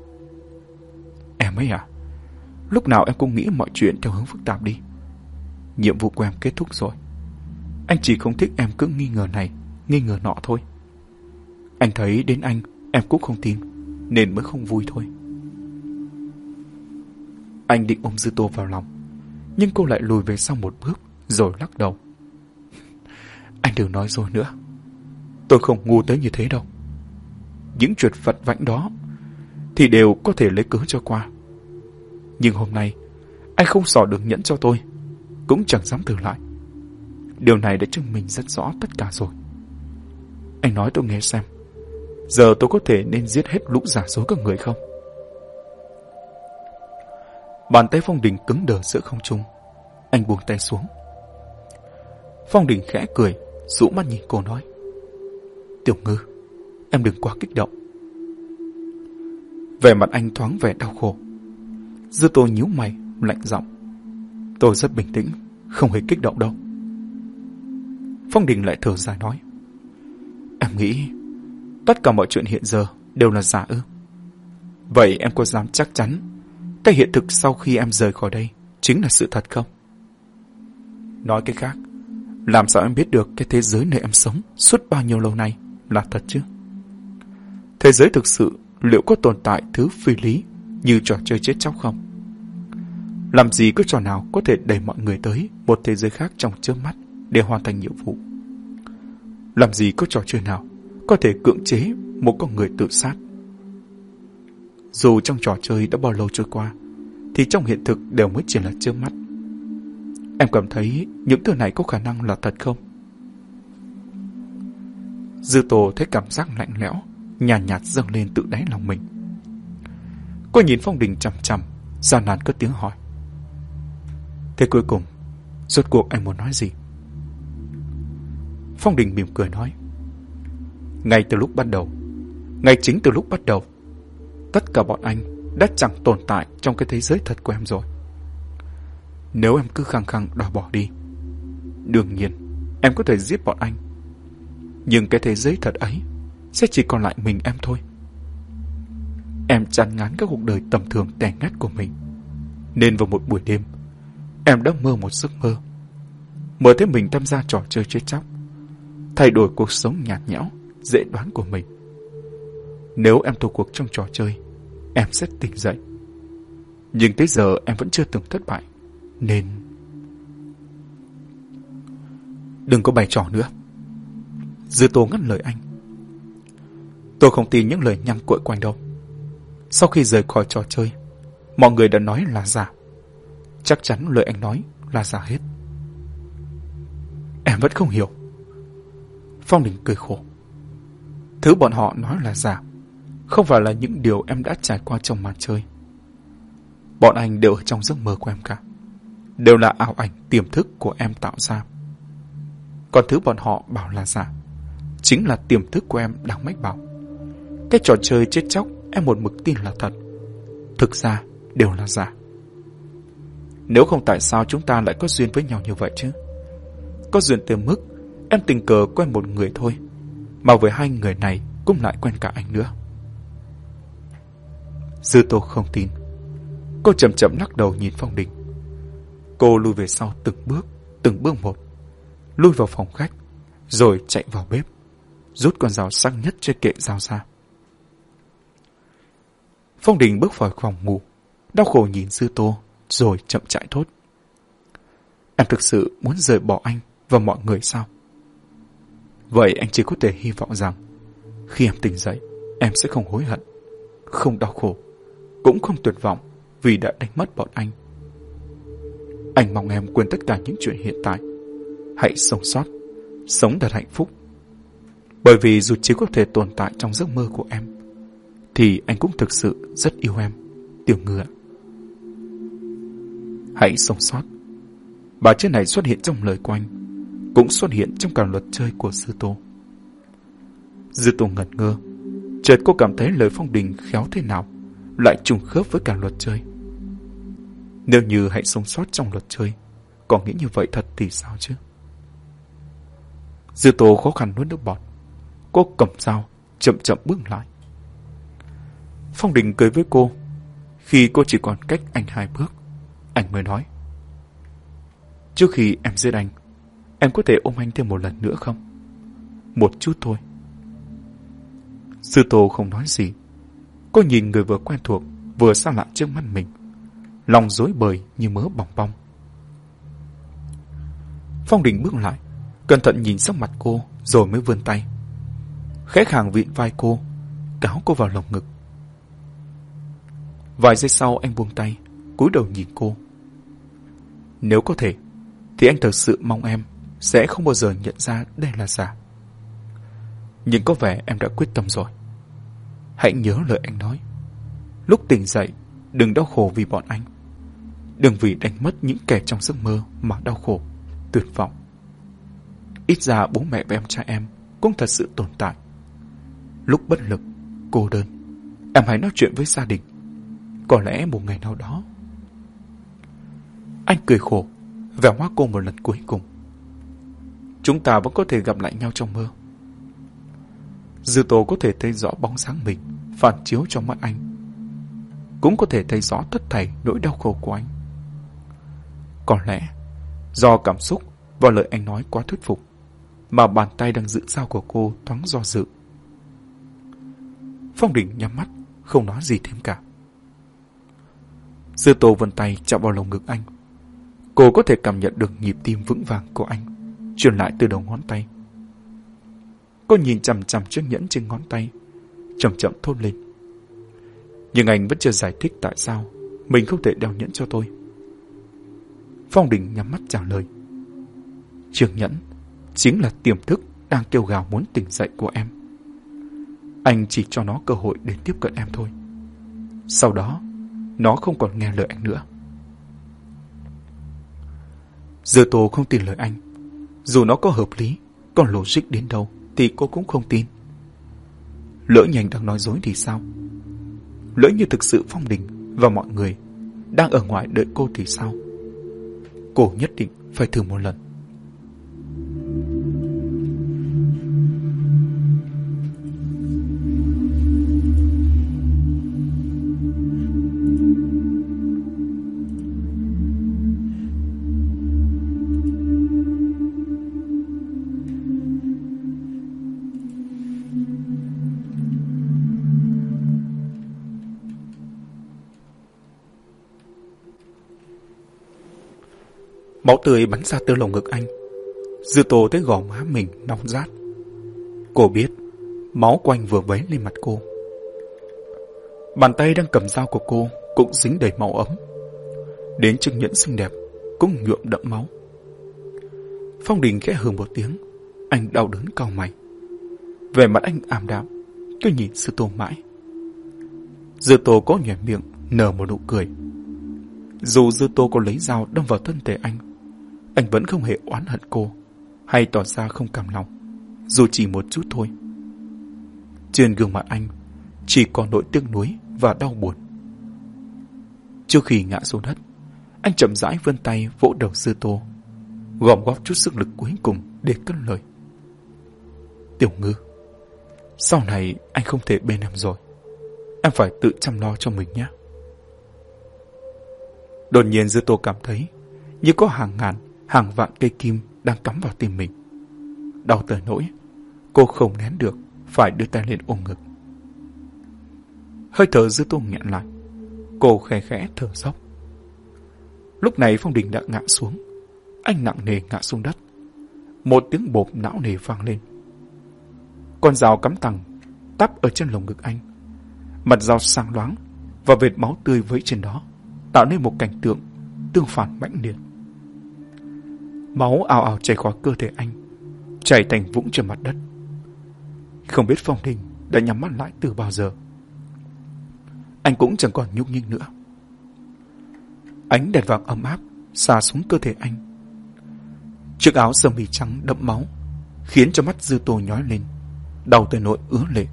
em ấy à, lúc nào em cũng nghĩ mọi chuyện theo hướng phức tạp đi. Nhiệm vụ của em kết thúc rồi. Anh chỉ không thích em cứ nghi ngờ này, nghi ngờ nọ thôi. Anh thấy đến anh, em cũng không tin, nên mới không vui thôi. Anh định ôm Dư Tô vào lòng, nhưng cô lại lùi về sau một bước, rồi lắc đầu. Anh đừng nói rồi nữa. Tôi không ngu tới như thế đâu. Những chuyện vật vãnh đó thì đều có thể lấy cớ cho qua. Nhưng hôm nay, anh không sỏ được nhẫn cho tôi, cũng chẳng dám thử lại. Điều này đã chứng minh rất rõ tất cả rồi. Anh nói tôi nghe xem, giờ tôi có thể nên giết hết lũ giả dối các người không? Bàn tay Phong Đình cứng đờ giữa không trung. Anh buông tay xuống. Phong Đình khẽ cười, rũ mắt nhìn cô nói. Tiểu ngư, em đừng quá kích động. Vẻ mặt anh thoáng vẻ đau khổ. Dư tô nhíu mày, lạnh giọng. Tôi rất bình tĩnh, không hề kích động đâu. Phong Đình lại thở dài nói. Em nghĩ tất cả mọi chuyện hiện giờ đều là giả ư. Vậy em có dám chắc chắn cái hiện thực sau khi em rời khỏi đây chính là sự thật không? Nói cái khác, làm sao em biết được cái thế giới nơi em sống suốt bao nhiêu lâu nay là thật chứ? Thế giới thực sự liệu có tồn tại thứ phi lý như trò chơi chết chóc không? Làm gì có trò nào có thể đẩy mọi người tới một thế giới khác trong chớp mắt để hoàn thành nhiệm vụ? Làm gì có trò chơi nào có thể cưỡng chế một con người tự sát? Dù trong trò chơi đã bao lâu trôi qua, thì trong hiện thực đều mới chỉ là trước mắt. Em cảm thấy những thứ này có khả năng là thật không? Dư Tô thấy cảm giác lạnh lẽo, nhàn nhạt, nhạt dâng lên tự đáy lòng mình. Cô nhìn Phong Đình chằm chằm, gian nàn cất tiếng hỏi. Thế cuối cùng, rốt cuộc anh muốn nói gì? Phong Đình mỉm cười nói. Ngay từ lúc bắt đầu, ngay chính từ lúc bắt đầu, tất cả bọn anh đã chẳng tồn tại trong cái thế giới thật của em rồi. Nếu em cứ khăng khăng đòi bỏ đi, đương nhiên em có thể giết bọn anh. Nhưng cái thế giới thật ấy sẽ chỉ còn lại mình em thôi. Em chán ngán các cuộc đời tầm thường tẻ ngắt của mình. Nên vào một buổi đêm, em đã mơ một giấc mơ. Mơ thấy mình tham gia trò chơi chết chóc, thay đổi cuộc sống nhạt nhẽo, dễ đoán của mình. Nếu em thua cuộc trong trò chơi, em sẽ tỉnh dậy. Nhưng tới giờ em vẫn chưa từng thất bại, nên... Đừng có bày trò nữa. Dư Tô ngắt lời anh. Tôi không tin những lời nhăng cuội quanh đâu. Sau khi rời khỏi trò chơi, mọi người đã nói là giả. Chắc chắn lời anh nói là giả hết. Em vẫn không hiểu. Phong Đình cười khổ. Thứ bọn họ nói là giả, không phải là những điều em đã trải qua trong màn chơi. Bọn anh đều ở trong giấc mơ của em cả. Đều là ảo ảnh tiềm thức của em tạo ra. Còn thứ bọn họ bảo là giả, chính là tiềm thức của em đang mách bảo. Cái trò chơi chết chóc em một mực tin là thật. Thực ra đều là giả. Nếu không tại sao chúng ta lại có duyên với nhau như vậy chứ? Có duyên tới mức em tình cờ quen một người thôi, mà với hai người này cũng lại quen cả anh nữa. Dư Tô không tin. Cô chậm chậm lắc đầu nhìn Phong Đình. Cô lui về sau từng bước, từng bước một. Lui vào phòng khách, rồi chạy vào bếp, rút con dao sắc nhất trên kệ dao ra. Phong Đình bước vào phòng ngủ, đau khổ nhìn Dư Tô, rồi chậm chạy thốt. Em thực sự muốn rời bỏ anh và mọi người sao? Vậy anh chỉ có thể hy vọng rằng khi em tỉnh dậy, em sẽ không hối hận, không đau khổ, cũng không tuyệt vọng vì đã đánh mất bọn anh. Anh mong em quên tất cả những chuyện hiện tại. Hãy sống sót, sống thật hạnh phúc. Bởi vì dù chỉ có thể tồn tại trong giấc mơ của em, thì anh cũng thực sự rất yêu em, tiểu ngựa. Hãy sống sót. Bà chữ này xuất hiện trong lời của anh, cũng xuất hiện trong cả luật chơi của Sư Tô. Dư Tô ngẩn ngơ, chợt cô cảm thấy lời phong đình khéo thế nào lại trùng khớp với cả luật chơi. Nếu như hãy sống sót trong luật chơi, có nghĩ như vậy thật thì sao chứ? Dư Tô khó khăn nuốt nước bọt. Cô cầm dao, chậm chậm bước lại. Phong Đình cười với cô. Khi cô chỉ còn cách anh hai bước, anh mới nói. Trước khi em giết anh, em có thể ôm anh thêm một lần nữa không? Một chút thôi. Sư Tô không nói gì. Cô nhìn người vừa quen thuộc, vừa xa lạ trước mắt mình. Lòng dối bời như mớ bỏng bong. Phong Đình bước lại, cẩn thận nhìn sắc mặt cô rồi mới vươn tay. Khẽ khàng vịn vai cô, cáo cô vào lồng ngực. Vài giây sau anh buông tay, cúi đầu nhìn cô. Nếu có thể, thì anh thật sự mong em sẽ không bao giờ nhận ra đây là giả. Nhưng có vẻ em đã quyết tâm rồi. Hãy nhớ lời anh nói. Lúc tỉnh dậy, đừng đau khổ vì bọn anh. Đừng vì đánh mất những kẻ trong giấc mơ mà đau khổ, tuyệt vọng. Ít ra bố mẹ và em trai em cũng thật sự tồn tại. Lúc bất lực, cô đơn, em hãy nói chuyện với gia đình. Có lẽ một ngày nào đó. Anh cười khổ, vẻ hoa cô một lần cuối cùng. Chúng ta vẫn có thể gặp lại nhau trong mơ. Dư Tô có thể thấy rõ bóng dáng mình phản chiếu trong mắt anh. Cũng có thể thấy rõ tất thảy nỗi đau khổ của anh. Có lẽ do cảm xúc và lời anh nói quá thuyết phục mà bàn tay đang giữ dao của cô thoáng do dự. Phong Đình nhắm mắt, không nói gì thêm cả. Dư Tô vân tay chạm vào lồng ngực anh. Cô có thể cảm nhận được nhịp tim vững vàng của anh, truyền lại từ đầu ngón tay. Cô nhìn chằm chằm chiếc nhẫn trên ngón tay, chậm chậm thốt lên. Nhưng anh vẫn chưa giải thích tại sao mình không thể đeo nhẫn cho tôi. Phong Đình nhắm mắt trả lời. Trường nhẫn chính là tiềm thức đang kêu gào muốn tỉnh dậy của em. Anh chỉ cho nó cơ hội để tiếp cận em thôi. Sau đó, nó không còn nghe lời anh nữa. Dư Tô không tin lời anh. Dù nó có hợp lý, còn logic đến đâu thì cô cũng không tin. Lỡ nhành đang nói dối thì sao? Lỡ như thực sự Phong Đình và mọi người đang ở ngoài đợi cô thì sao? Cô nhất định phải thử một lần. Máu tươi bắn ra từ lồng ngực anh. Dư tô tới gò má mình nóng rát. Cô biết, máu của anh vừa vấy lên mặt cô. Bàn tay đang cầm dao của cô cũng dính đầy máu ấm. Đến chiếc nhẫn xinh đẹp cũng nhuộm đậm máu. Phong Đình khẽ hừ một tiếng, anh đau đớn cau mày. Về mặt anh ảm đạm, tôi nhìn Dư Tô mãi. Dư Tô có nhòe miệng, nở một nụ cười. Dù Dư Tô có lấy dao đâm vào thân thể anh, anh vẫn không hề oán hận cô, hay tỏ ra không cảm lòng, dù chỉ một chút thôi. Trên gương mặt anh chỉ còn nỗi tiếc nuối và đau buồn. Trước khi ngã xuống đất, anh chậm rãi vươn tay vỗ đầu Dư Tô, gom góp chút sức lực cuối cùng để cất lời. Tiểu ngư, sau này anh không thể bên em rồi. Em phải tự chăm lo cho mình nhé. Đột nhiên Dư Tô cảm thấy như có hàng ngàn, hàng vạn cây kim đang cắm vào tim mình. Đau tới nỗi, cô không nén được, phải đưa tay lên ôm ngực. Hơi thở Dư Tô nghẹn lại, cô khẽ khẽ thở dốc. Lúc này Phong Đình đã ngã xuống, anh nặng nề ngã xuống đất. Một tiếng bột não nề vang lên. Con dao cắm thẳng tắp ở trên lồng ngực anh. Mặt dao sáng loáng và vệt máu tươi với trên đó tạo nên một cảnh tượng tương phản mãnh liệt. Máu ào ào chảy qua cơ thể anh, chảy thành vũng trên mặt đất. Không biết Phong Đình đã nhắm mắt lại từ bao giờ. Anh cũng chẳng còn nhúc nhích nữa. Ánh đèn vàng ấm áp xa xuống cơ thể anh. Chiếc áo sơ mi trắng đậm máu khiến cho mắt dư tô nhói lên, đau tới nỗi ứa lệ.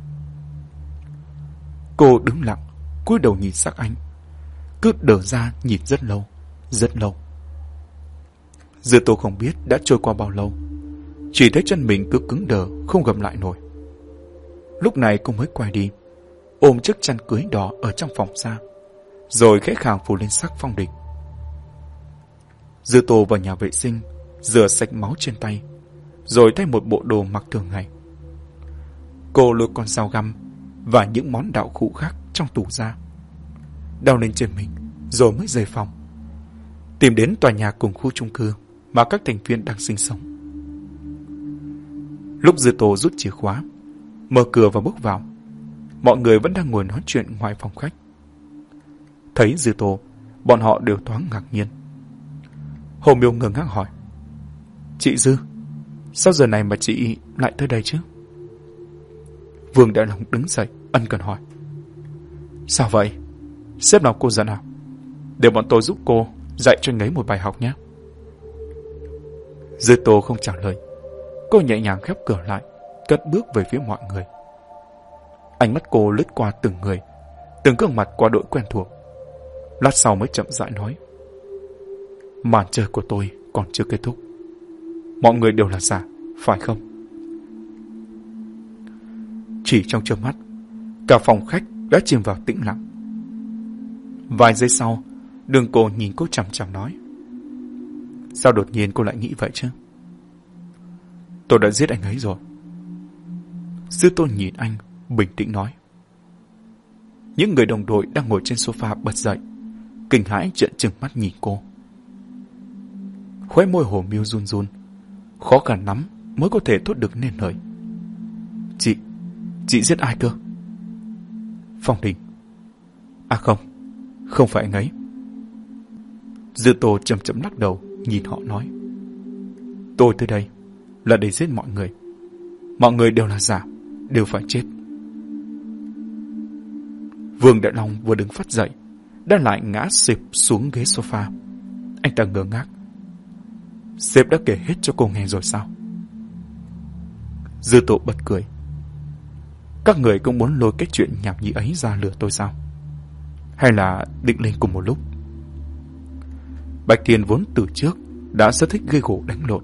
Cô đứng lặng, cúi đầu nhìn sắc anh. Cứ đờ ra nhìn rất lâu, rất lâu. Dư tô không biết đã trôi qua bao lâu. Chỉ thấy chân mình cứ cứng đờ, không gầm lại nổi. Lúc này cô mới quay đi, ôm chiếc chăn cưới đỏ ở trong phòng xa, rồi khẽ khàng phủ lên sắc phong địch. Dư tô vào nhà vệ sinh, rửa sạch máu trên tay, rồi thay một bộ đồ mặc thường ngày. Cô lôi con dao găm và những món đạo cụ khác trong tủ ra. Đau lên trên mình, rồi mới rời phòng. Tìm đến tòa nhà cùng khu chung cư mà các thành viên đang sinh sống. Lúc Dư Tô rút chìa khóa, mở cửa và bước vào, mọi người vẫn đang ngồi nói chuyện ngoài phòng khách. Thấy Dư Tô, bọn họ đều thoáng ngạc nhiên. Hồ Miêu ngơ ngác hỏi. Chị Dư, sao giờ này mà chị lại tới đây chứ? Vương Đại Long đứng dậy, ân cần hỏi. Sao vậy? Xếp nào cô dẫn nào? Để bọn tôi giúp cô dạy cho anh ấy một bài học nhé. Dư Tô không trả lời. Cô nhẹ nhàng khép cửa lại, cất bước về phía mọi người. Ánh mắt cô lướt qua từng người, từng gương mặt qua đội quen thuộc. Lát sau mới chậm rãi nói. Màn chơi của tôi còn chưa kết thúc. Mọi người đều là giả, phải không? Chỉ trong chớp mắt, cả phòng khách đã chìm vào tĩnh lặng. Vài giây sau, đường cô nhìn cô chằm chằm nói. Sao đột nhiên cô lại nghĩ vậy chứ? Tôi đã giết anh ấy rồi. Sư tôn nhìn anh, bình tĩnh nói. Những người đồng đội đang ngồi trên sofa bật dậy, kinh hãi trợn trừng mắt nhìn cô. Khóe môi hồ miêu run run, khó khăn lắm mới có thể thốt được nên lời. Chị, chị giết ai cơ? Phong Đình. À không, không phải anh ấy. Dư Tô chậm chậm lắc đầu, nhìn họ nói. Tôi tới đây là để giết mọi người. Mọi người đều là giả, đều phải chết. Vương Đại Long vừa đứng phát dậy, đã lại ngã xịp xuống ghế sofa. Anh ta ngơ ngác. Sếp đã kể hết cho cô nghe rồi sao? Dư tổ bật cười. Các người cũng muốn lôi cái chuyện nhảm nhí ấy ra lửa tôi sao? Hay là định lên cùng một lúc? Bạch Thiên vốn từ trước đã rất thích gây gỗ đánh lộn.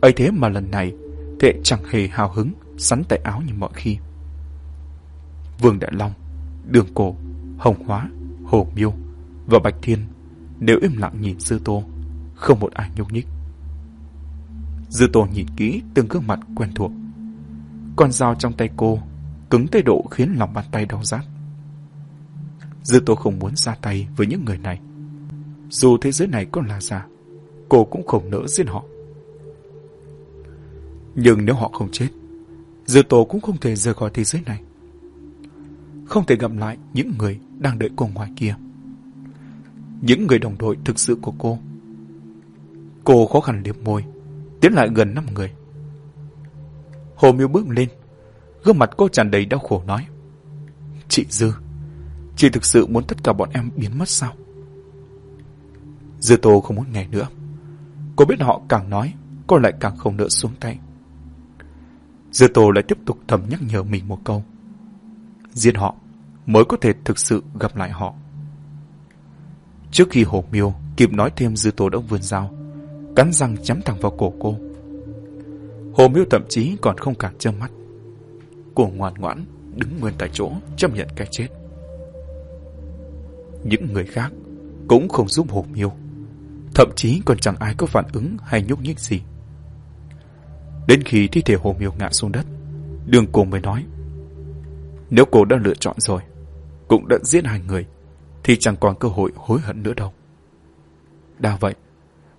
ấy thế mà lần này Thệ chẳng hề hào hứng sắn tay áo như mọi khi. Vương Đại Long, Đường Cổ, Hồng Hóa, Hồ Miêu và Bạch Thiên đều im lặng nhìn Dư Tô, không một ai nhúc nhích. Dư Tô nhìn kỹ từng gương mặt quen thuộc. Con dao trong tay cô cứng tới độ khiến lòng bàn tay đau rát. Dư Tô không muốn ra tay với những người này. Dù thế giới này có là giả, cô cũng không nỡ giết họ. Nhưng nếu họ không chết, Dư Tô cũng không thể rời khỏi thế giới này. Không thể gặp lại những người đang đợi cô ngoài kia. Những người đồng đội thực sự của cô. Cô khó khăn liệp môi, tiến lại gần năm người. Hồ Miêu bước lên, gương mặt cô tràn đầy đau khổ nói. Chị Dư, chị thực sự muốn tất cả bọn em biến mất sao? Dư Tô không muốn nghe nữa. Cô biết họ càng nói, cô lại càng không nỡ xuống tay. Dư Tô lại tiếp tục thầm nhắc nhở mình một câu. Giết họ mới có thể thực sự gặp lại họ. Trước khi Hồ Miêu kịp nói thêm Dư Tô đã vươn dao, cắn răng chém thẳng vào cổ cô. Hồ Miêu thậm chí còn không cả chớp mắt. Cô ngoan ngoãn đứng nguyên tại chỗ chấp nhận cái chết. Những người khác cũng không giúp Hồ Miêu. Thậm chí còn chẳng ai có phản ứng hay nhúc nhích gì. Đến khi thi thể Hồ Miêu ngã xuống đất, đường cô mới nói. Nếu cô đã lựa chọn rồi, cũng đã giết hai người, thì chẳng còn cơ hội hối hận nữa đâu. Đã vậy,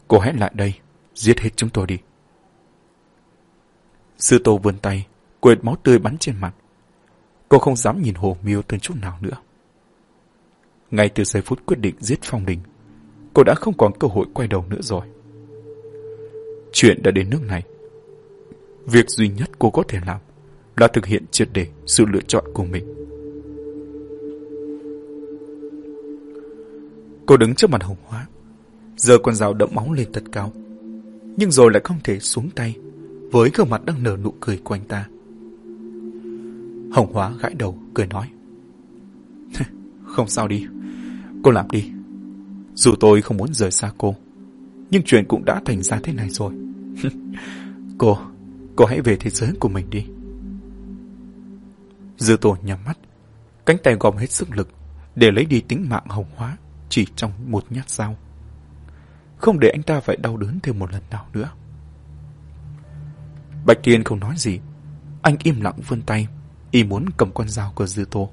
cô hãy lại đây, giết hết chúng tôi đi. Sư Tô vươn tay, quệt máu tươi bắn trên mặt. Cô không dám nhìn Hồ Miêu tên chút nào nữa. Ngay từ giây phút quyết định giết Phong Đình, cô đã không còn cơ hội quay đầu nữa rồi. Chuyện đã đến nước này. Việc duy nhất cô có thể làm là thực hiện triệt để sự lựa chọn của mình. Cô đứng trước mặt Hồng Hóa, giờ con dao đẫm máu lên thật cao, nhưng rồi lại không thể xuống tay với gương mặt đang nở nụ cười của anh ta. Hồng Hóa gãi đầu, cười nói. Không sao đi. Cô làm đi. Dù tôi không muốn rời xa cô, nhưng chuyện cũng đã thành ra thế này rồi. cô, cô hãy về thế giới của mình đi. Dư tổ nhắm mắt, cánh tay gom hết sức lực để lấy đi tính mạng hồng hóa chỉ trong một nhát dao. Không để anh ta phải đau đớn thêm một lần nào nữa. Bạch Thiên không nói gì. Anh im lặng vươn tay, y muốn cầm con dao của Dư Tô.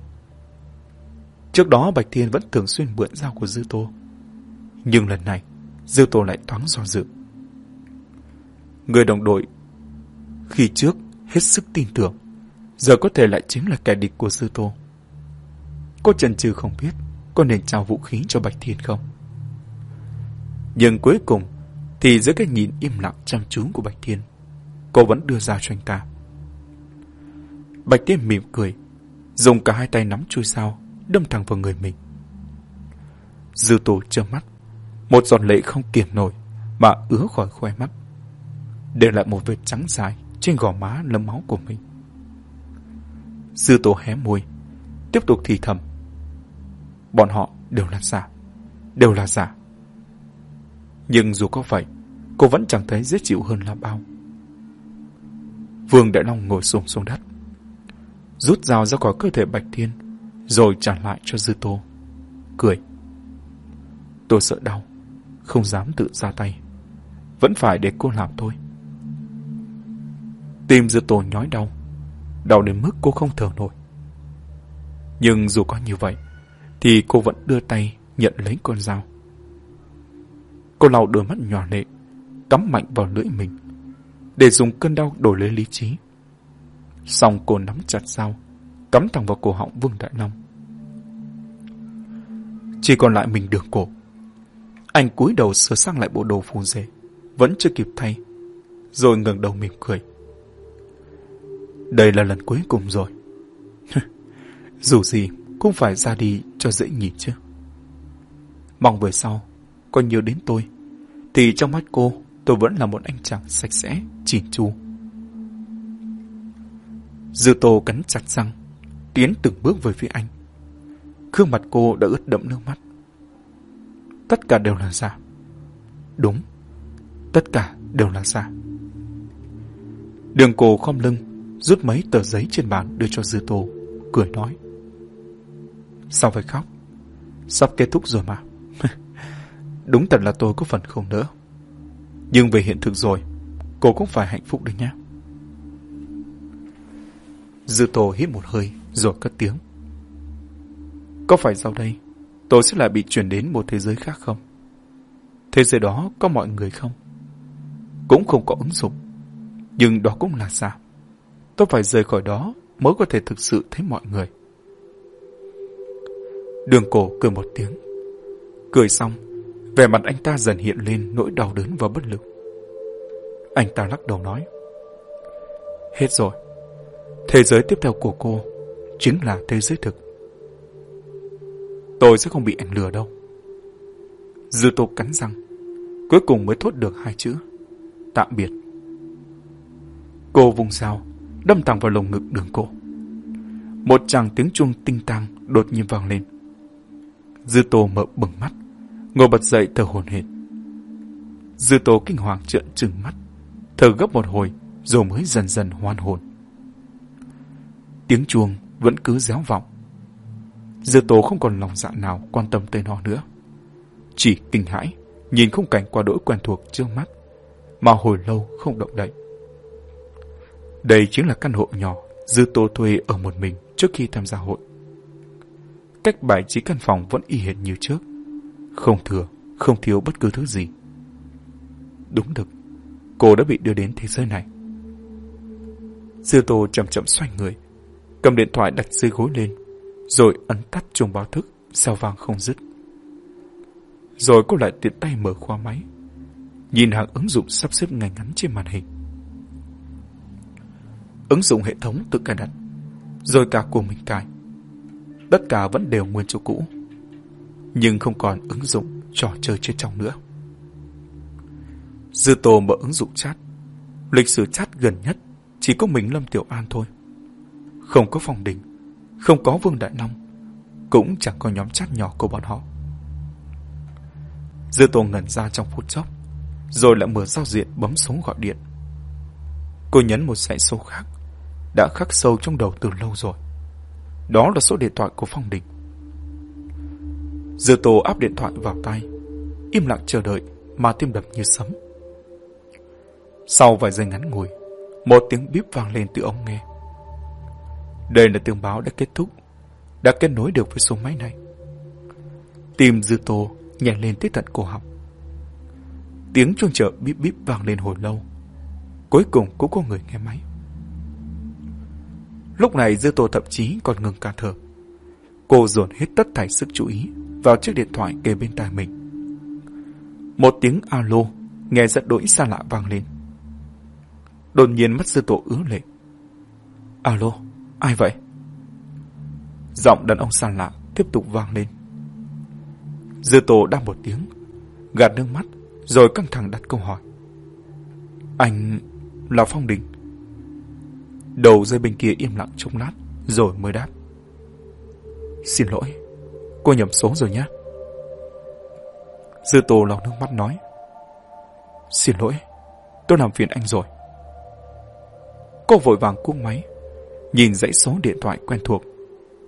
Trước đó Bạch Thiên vẫn thường xuyên mượn dao của Dư Tô. Nhưng lần này, Dư Tô lại thoáng do dự. Người đồng đội khi trước hết sức tin tưởng, giờ có thể lại chính là kẻ địch của Dư Tô. Cô chần chừ không biết có nên trao vũ khí cho Bạch Thiên không. Nhưng cuối cùng thì dưới cái nhìn im lặng chăm chú của Bạch Thiên, cô vẫn đưa ra cho anh ta. Bạch Thiên mỉm cười, dùng cả hai tay nắm chui sao, đâm thẳng vào người mình. Dư Tô trơ mắt, một giọt lệ không kiềm nổi mà ứa khỏi khoe mắt, để lại một vệt trắng dài trên gò má lấm máu của mình. Dư tổ hé môi, tiếp tục thì thầm. Bọn họ đều là giả, đều là giả. Nhưng dù có vậy, cô vẫn chẳng thấy dễ chịu hơn là bao. Vương Đại Long ngồi xổm xuống đất, rút dao ra khỏi cơ thể Bạch Thiên, rồi trả lại cho Dư Tô. Cười. Tôi sợ đau, không dám tự ra tay. Vẫn phải để cô làm thôi. Tim Dư Tô nhói đau, đau đến mức cô không thở nổi. Nhưng dù có như vậy, thì cô vẫn đưa tay nhận lấy con dao. Cô lau đôi mắt nhỏ lệ, cắm mạnh vào lưỡi mình, để dùng cơn đau đổi lấy lý trí. Xong cô nắm chặt dao, cắm thẳng vào cổ họng Vương Đại Long. Chỉ còn lại mình đường cổ. Anh cúi đầu sửa sang lại bộ đồ phù rể, vẫn chưa kịp thay, rồi ngẩng đầu mỉm cười. Đây là lần cuối cùng rồi. Dù gì cũng phải ra đi cho dễ nhìn chứ. Mong về sau, còn nhớ đến tôi, thì trong mắt cô, tôi vẫn là một anh chàng sạch sẽ, chỉn chu. Dư tô cắn chặt răng, tiến từng bước về phía anh. Khương mặt cô đã ướt đẫm nước mắt. Tất cả đều là giả. Đúng, tất cả đều là giả. Đường cổ khom lưng, rút mấy tờ giấy trên bàn đưa cho Dư Tô, cười nói. Sao phải khóc? Sắp kết thúc rồi mà. Đúng thật là tôi có phần không nữa. Nhưng về hiện thực rồi, cô cũng phải hạnh phúc đấy nhé. Dư Tô hít một hơi rồi cất tiếng. Có phải sau đây tôi sẽ lại bị chuyển đến một thế giới khác không? Thế giới đó có mọi người không? Cũng không có ứng dụng. Nhưng đó cũng là sao? Tôi phải rời khỏi đó mới có thể thực sự thấy mọi người. Đường cổ cười một tiếng. Cười xong, vẻ mặt anh ta dần hiện lên nỗi đau đớn và bất lực. Anh ta lắc đầu nói. Hết rồi. Thế giới tiếp theo của cô chính là thế giới thực. Tôi sẽ không bị anh lừa đâu. Dư tô cắn răng, cuối cùng mới thốt được hai chữ. Tạm biệt. Cô vùng dao, đâm thẳng vào lồng ngực đường cổ. Một chàng tiếng chuông tinh tang đột nhiên vang lên. Dư Tô mở bừng mắt, ngồi bật dậy thở hồn hển. Dư Tô kinh hoàng trợn trừng mắt, thở gấp một hồi rồi mới dần dần hoan hồn. Tiếng chuông vẫn cứ réo vọng. Dư Tô không còn lòng dạ nào quan tâm tới nó nữa. Chỉ kinh hãi, nhìn khung cảnh qua đỗi quen thuộc trước mắt, mà hồi lâu không động đậy. Đây chính là căn hộ nhỏ Dư Tô thuê ở một mình trước khi tham gia hội. Cách bài trí căn phòng vẫn y hệt như trước. Không thừa, không thiếu bất cứ thứ gì. Đúng được, cô đã bị đưa đến thế giới này. Dư Tô chậm chậm xoay người, cầm điện thoại đặt dưới gối lên, rồi ấn tắt chuông báo thức, sao vang không dứt. Rồi cô lại tiện tay mở khóa máy, nhìn hàng ứng dụng sắp xếp ngay ngắn trên màn hình. Ứng dụng hệ thống tự cài đặt, rồi cả của mình cài tất cả vẫn đều nguyên chỗ cũ. Nhưng không còn ứng dụng trò chơi trên trong nữa. Dư Tô mở ứng dụng chat. Lịch sử chat gần nhất chỉ có mình Lâm Tiểu An thôi. Không có phòng Đình, không có Vương Đại Long, cũng chẳng có nhóm chat nhỏ của bọn họ. Dư Tô ngẩn ra trong phút chốc, rồi lại mở giao diện bấm số gọi điện. Cô nhấn một dãy số khác, đã khắc sâu trong đầu từ lâu rồi. Đó là số điện thoại của Phong Đình. Dư Tô áp điện thoại vào tay, im lặng chờ đợi mà tim đập như sấm. Sau vài giây ngắn ngủi, một tiếng bíp vang lên từ ống nghe. Đây là tương báo đã kết thúc, đã kết nối được với số máy này. Tim Dư Tô nhảy lên tới tận cổ họng. Tiếng chuông chợ bíp bíp vang lên hồi lâu. Cuối cùng cũng có người nghe máy. Lúc này Dư Tô thậm chí còn ngừng cả thở. Cô dồn hết tất thảy sức chú ý vào chiếc điện thoại kề bên tai mình. Một tiếng alo nghe rất đỗi xa lạ vang lên. Đột nhiên mắt Dư Tô ứa lệ. Alo, ai vậy? Giọng đàn ông xa lạ tiếp tục vang lên. Dư Tô đang một tiếng, gạt nước mắt, rồi căng thẳng đặt câu hỏi. Anh là Phong Đình. Đầu dây bên kia im lặng trong lát, rồi mới đáp. Xin lỗi, cô nhầm số rồi nhé. Dư Tô lau nước mắt nói. Xin lỗi, tôi làm phiền anh rồi. Cô vội vàng cuốc máy, nhìn dãy số điện thoại quen thuộc.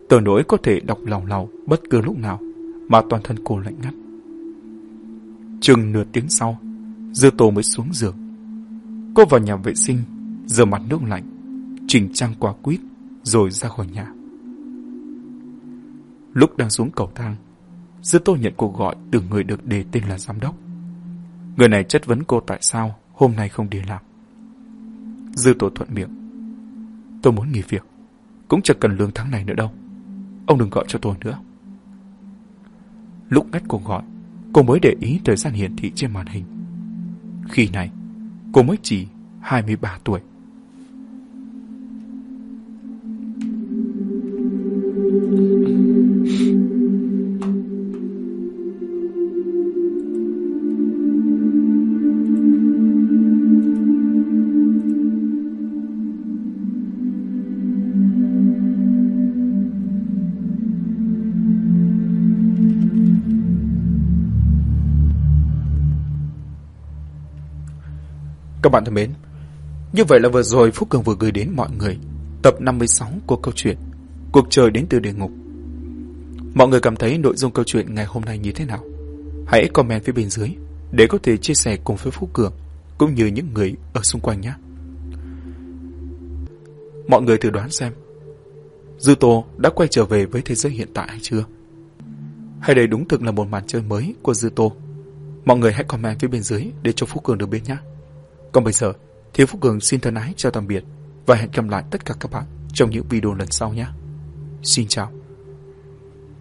Tờ nỗi có thể đọc lào lào bất cứ lúc nào mà toàn thân cô lạnh ngắt. Chừng nửa tiếng sau, Dư Tô mới xuống giường. Cô vào nhà vệ sinh, rửa mặt nước lạnh, chỉnh trang quả quýt, rồi ra khỏi nhà. Lúc đang xuống cầu thang, Dư Tô nhận cuộc gọi từ người được đề tên là giám đốc. Người này chất vấn cô tại sao hôm nay không đi làm. Dư Tô thuận miệng. Tôi muốn nghỉ việc, cũng chẳng cần lương tháng này nữa đâu. Ông đừng gọi cho tôi nữa. Lúc ngắt cuộc gọi, cô mới để ý thời gian hiển thị trên màn hình. Khi này, cô mới chỉ 23 tuổi. Các bạn thân mến, như vậy là vừa rồi Phúc Cường vừa gửi đến mọi người tập 56 của câu chuyện Cuộc trời đến từ địa ngục. Mọi người cảm thấy nội dung câu chuyện ngày hôm nay như thế nào? Hãy comment phía bên dưới để có thể chia sẻ cùng với Phúc Cường cũng như những người ở xung quanh nhé. Mọi người thử đoán xem Dư Tô đã quay trở về với thế giới hiện tại hay chưa? Hay đây đúng thực là một màn chơi mới của Dư Tô? Mọi người hãy comment phía bên dưới để cho Phúc Cường được biết nhé. Còn bây giờ, Thiếu Phúc Cường xin thân ái chào tạm biệt và hẹn gặp lại tất cả các bạn trong những video lần sau nhé. Xin chào.